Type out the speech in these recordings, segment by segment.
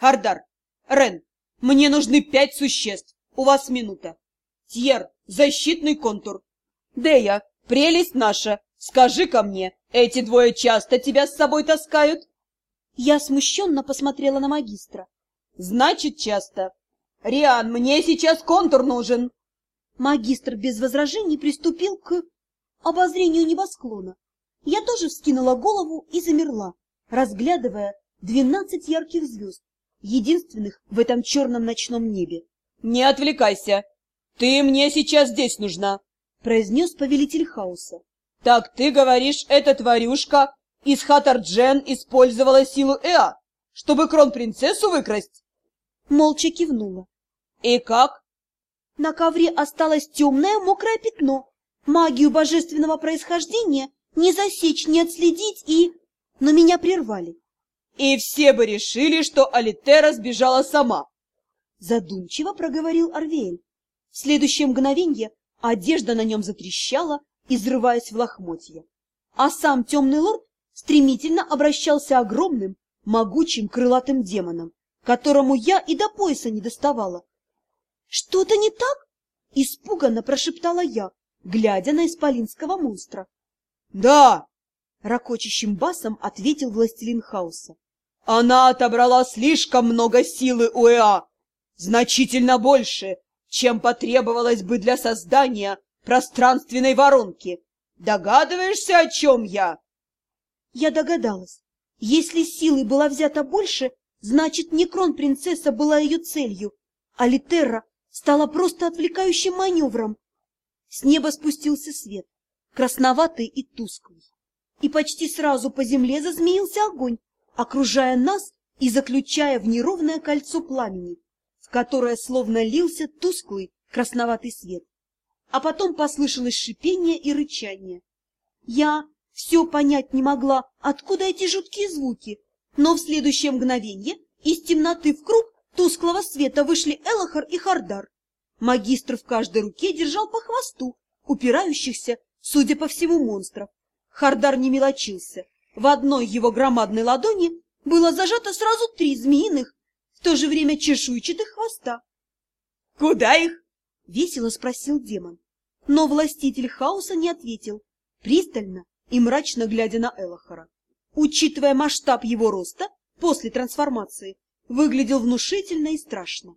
Хардар, Рен, мне нужны пять существ. У вас минута. Тьер, защитный контур. Дея, прелесть наша, скажи ко мне, эти двое часто тебя с собой таскают? Я смущенно посмотрела на магистра. Значит, часто. Риан, мне сейчас контур нужен. Магистр без возражений приступил к обозрению небосклона. Я тоже вскинула голову и замерла, разглядывая двенадцать ярких звезд, единственных в этом черном ночном небе. — Не отвлекайся! Ты мне сейчас здесь нужна! — произнес повелитель хаоса. — Так ты говоришь, эта тварюшка из Хатарджен использовала силу Эа, чтобы кронпринцессу выкрасть? Молча кивнула. — И как? На ковре осталось темное мокрое пятно. Магию божественного происхождения не засечь, не отследить и... Но меня прервали. И все бы решили, что Алитера сбежала сама. Задумчиво проговорил Арвель. В следующее мгновенье одежда на нем затрещала, изрываясь в лохмотья. А сам темный лорд стремительно обращался огромным, могучим крылатым демоном, которому я и до пояса не доставала. — Что-то не так? — испуганно прошептала я, глядя на исполинского монстра. «Да!» — ракочащим басом ответил властелин хаоса. «Она отобрала слишком много силы у Эа, значительно больше, чем потребовалось бы для создания пространственной воронки. Догадываешься, о чем я?» Я догадалась. Если силы была взята больше, значит, не крон-принцесса была ее целью, а Литерра стала просто отвлекающим маневром. С неба спустился свет красноватый и тусклый. И почти сразу по земле зазмеился огонь, окружая нас и заключая в неровное кольцо пламени, в которое словно лился тусклый красноватый свет. А потом послышалось шипение и рычание. Я все понять не могла, откуда эти жуткие звуки, но в следующее мгновенье из темноты в круг тусклого света вышли Элохар и Хардар. Магистр в каждой руке держал по хвосту, упирающихся Судя по всему, монстров. Хардар не мелочился. В одной его громадной ладони было зажато сразу три змеиных, в то же время чешуйчатых хвоста. «Куда их?» — весело спросил демон. Но властитель хаоса не ответил, пристально и мрачно глядя на Элохора. Учитывая масштаб его роста после трансформации, выглядел внушительно и страшно.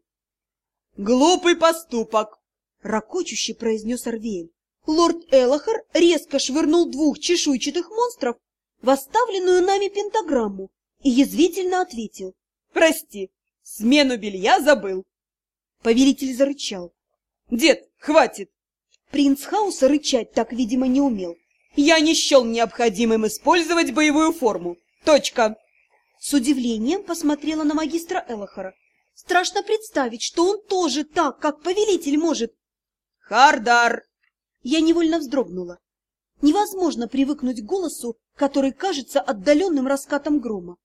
«Глупый поступок!» — ракочуще произнес Арвеэль. Лорд Элохар резко швырнул двух чешуйчатых монстров в оставленную нами пентаграмму и язвительно ответил. — Прости, смену белья забыл. Повелитель зарычал. — Дед, хватит! Принц Хауса рычать так, видимо, не умел. Я не счел необходимым использовать боевую форму. Точка. С удивлением посмотрела на магистра Элохара. Страшно представить, что он тоже так, как повелитель может. Хардар! Я невольно вздрогнула. Невозможно привыкнуть к голосу, который кажется отдаленным раскатом грома.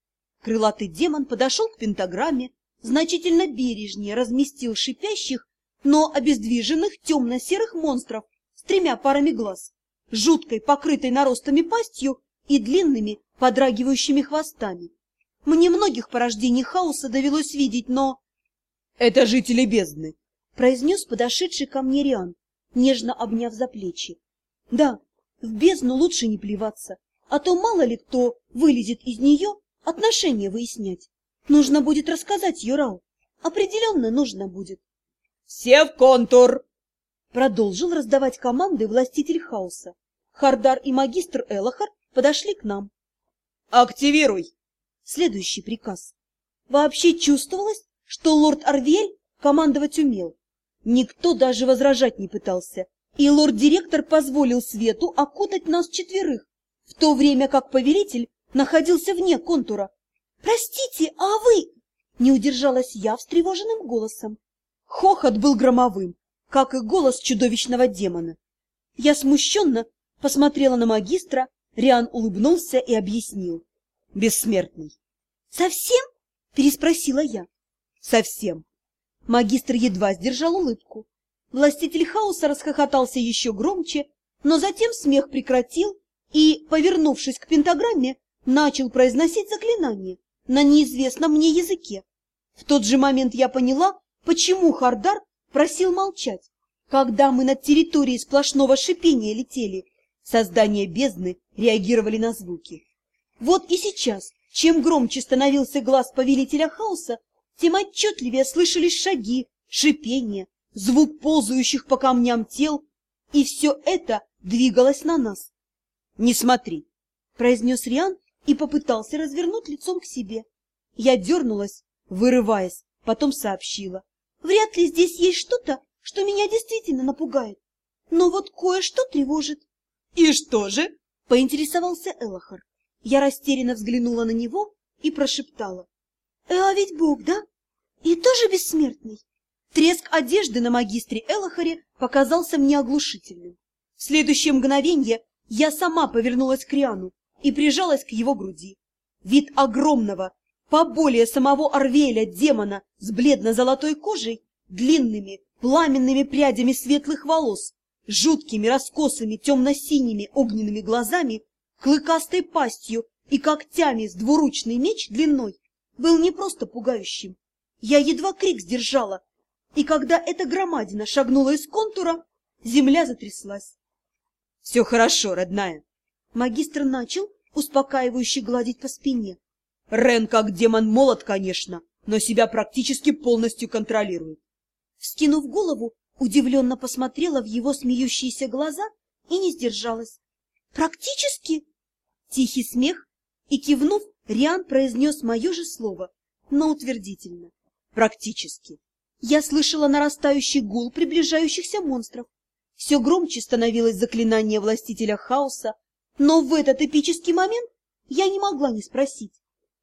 Крылатый демон подошел к пентаграмме, значительно бережнее разместил шипящих, но обездвиженных темно-серых монстров с тремя парами глаз, жуткой, покрытой наростами пастью и длинными, подрагивающими хвостами. Мне многих порождений хаоса довелось видеть, но... — Это жители бездны, — произнес подошедший ко мне Риан нежно обняв за плечи. Да, в бездну лучше не плеваться, а то мало ли кто вылезет из нее отношения выяснять. Нужно будет рассказать Юрау. Определенно нужно будет. «Все в контур!» Продолжил раздавать команды властитель хаоса. Хардар и магистр Элохар подошли к нам. «Активируй!» Следующий приказ. Вообще чувствовалось, что лорд Арвель командовать умел. Никто даже возражать не пытался, и лорд-директор позволил Свету окутать нас четверых, в то время как повелитель находился вне контура. «Простите, а вы...» — не удержалась я встревоженным голосом. Хохот был громовым, как и голос чудовищного демона. Я смущенно посмотрела на магистра, Риан улыбнулся и объяснил. «Бессмертный». «Совсем?» — переспросила я. «Совсем. Магистр едва сдержал улыбку. Властитель хаоса расхохотался еще громче, но затем смех прекратил и, повернувшись к пентаграмме, начал произносить заклинание на неизвестном мне языке. В тот же момент я поняла, почему Хардар просил молчать. Когда мы над территорией сплошного шипения летели, создания бездны реагировали на звуки. Вот и сейчас, чем громче становился глаз повелителя хаоса, тем отчетливее слышались шаги, шипение, звук ползающих по камням тел, и все это двигалось на нас. — Не смотри, — произнес Риан и попытался развернуть лицом к себе. Я дернулась, вырываясь, потом сообщила. Вряд ли здесь есть что-то, что меня действительно напугает. Но вот кое-что тревожит. — И что же? — поинтересовался Элохар. Я растерянно взглянула на него и прошептала. — А ведь Бог, да? И тоже бессмертный? Треск одежды на магистре Элохаре показался мне оглушительным. В следующее мгновенье я сама повернулась к Риану и прижалась к его груди. Вид огромного, поболее самого Арвеля демона с бледно-золотой кожей, длинными, пламенными прядями светлых волос, жуткими раскосыми темно-синими огненными глазами, клыкастой пастью и когтями с двуручный меч длиной, был не просто пугающим. Я едва крик сдержала, и когда эта громадина шагнула из контура, земля затряслась. — Все хорошо, родная. Магистр начал успокаивающе гладить по спине. Рен как демон молод, конечно, но себя практически полностью контролирует. Вскинув голову, удивленно посмотрела в его смеющиеся глаза и не сдержалась. «Практически?» Тихий смех, и, кивнув, Риан произнес мое же слово, но утвердительно. «Практически». Я слышала нарастающий гул приближающихся монстров. Все громче становилось заклинание властителя хаоса, но в этот эпический момент я не могла не спросить.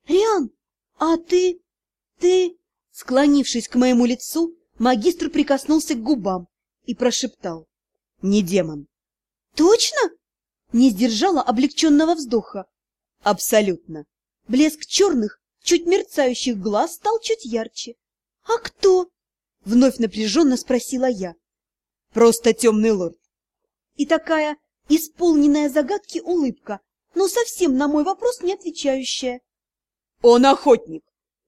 «Риан, а ты... ты...» Склонившись к моему лицу, магистр прикоснулся к губам и прошептал. «Не демон». «Точно?» Не сдержала облегченного вздоха. «Абсолютно». Блеск черных, чуть мерцающих глаз стал чуть ярче. «А кто?» Вновь напряженно спросила я. Просто темный лорд. И такая исполненная загадки улыбка, но совсем на мой вопрос не отвечающая. Он охотник,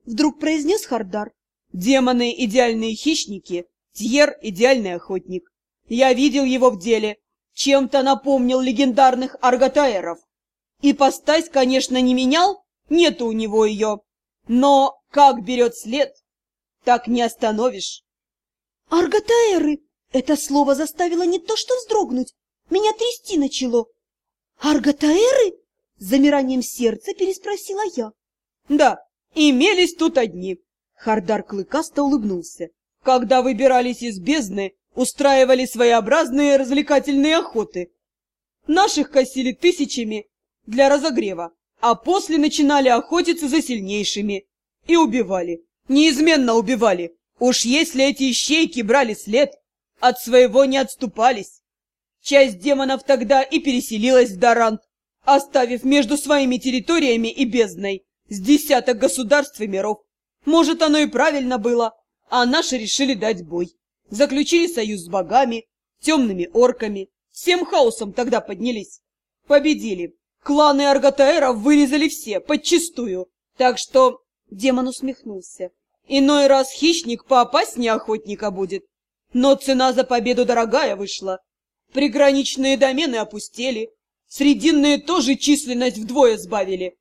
вдруг произнес Хардар. Демоны — идеальные хищники, Тьер — идеальный охотник. Я видел его в деле, чем-то напомнил легендарных арготаеров. И постась, конечно, не менял, нету у него ее. Но как берет след, так не остановишь. Арготаэры! Это слово заставило не то что вздрогнуть, меня трясти начало. Арготаэры? С замиранием сердца переспросила я. Да, имелись тут одни. Хардар клыкасто улыбнулся. Когда выбирались из бездны, устраивали своеобразные развлекательные охоты. Наших косили тысячами для разогрева, а после начинали охотиться за сильнейшими. И убивали. Неизменно убивали. Уж если эти ищейки брали след, от своего не отступались. Часть демонов тогда и переселилась в Дарант, оставив между своими территориями и бездной с десяток государств и миров. Может, оно и правильно было, а наши решили дать бой. Заключили союз с богами, темными орками, всем хаосом тогда поднялись. Победили. Кланы Арготаэров вырезали все, подчистую. Так что... Демон усмехнулся. Иной раз хищник поопаснее охотника будет. Но цена за победу дорогая вышла. Приграничные домены опустели. Срединные тоже численность вдвое сбавили.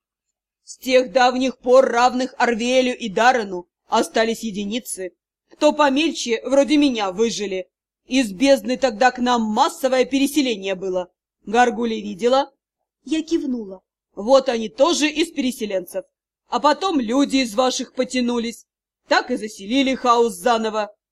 С тех давних пор равных Арвелю и Даррену остались единицы. Кто помельче, вроде меня, выжили. Из бездны тогда к нам массовое переселение было. Гаргули видела? Я кивнула. Вот они тоже из переселенцев. А потом люди из ваших потянулись. Так и заселили хаос заново.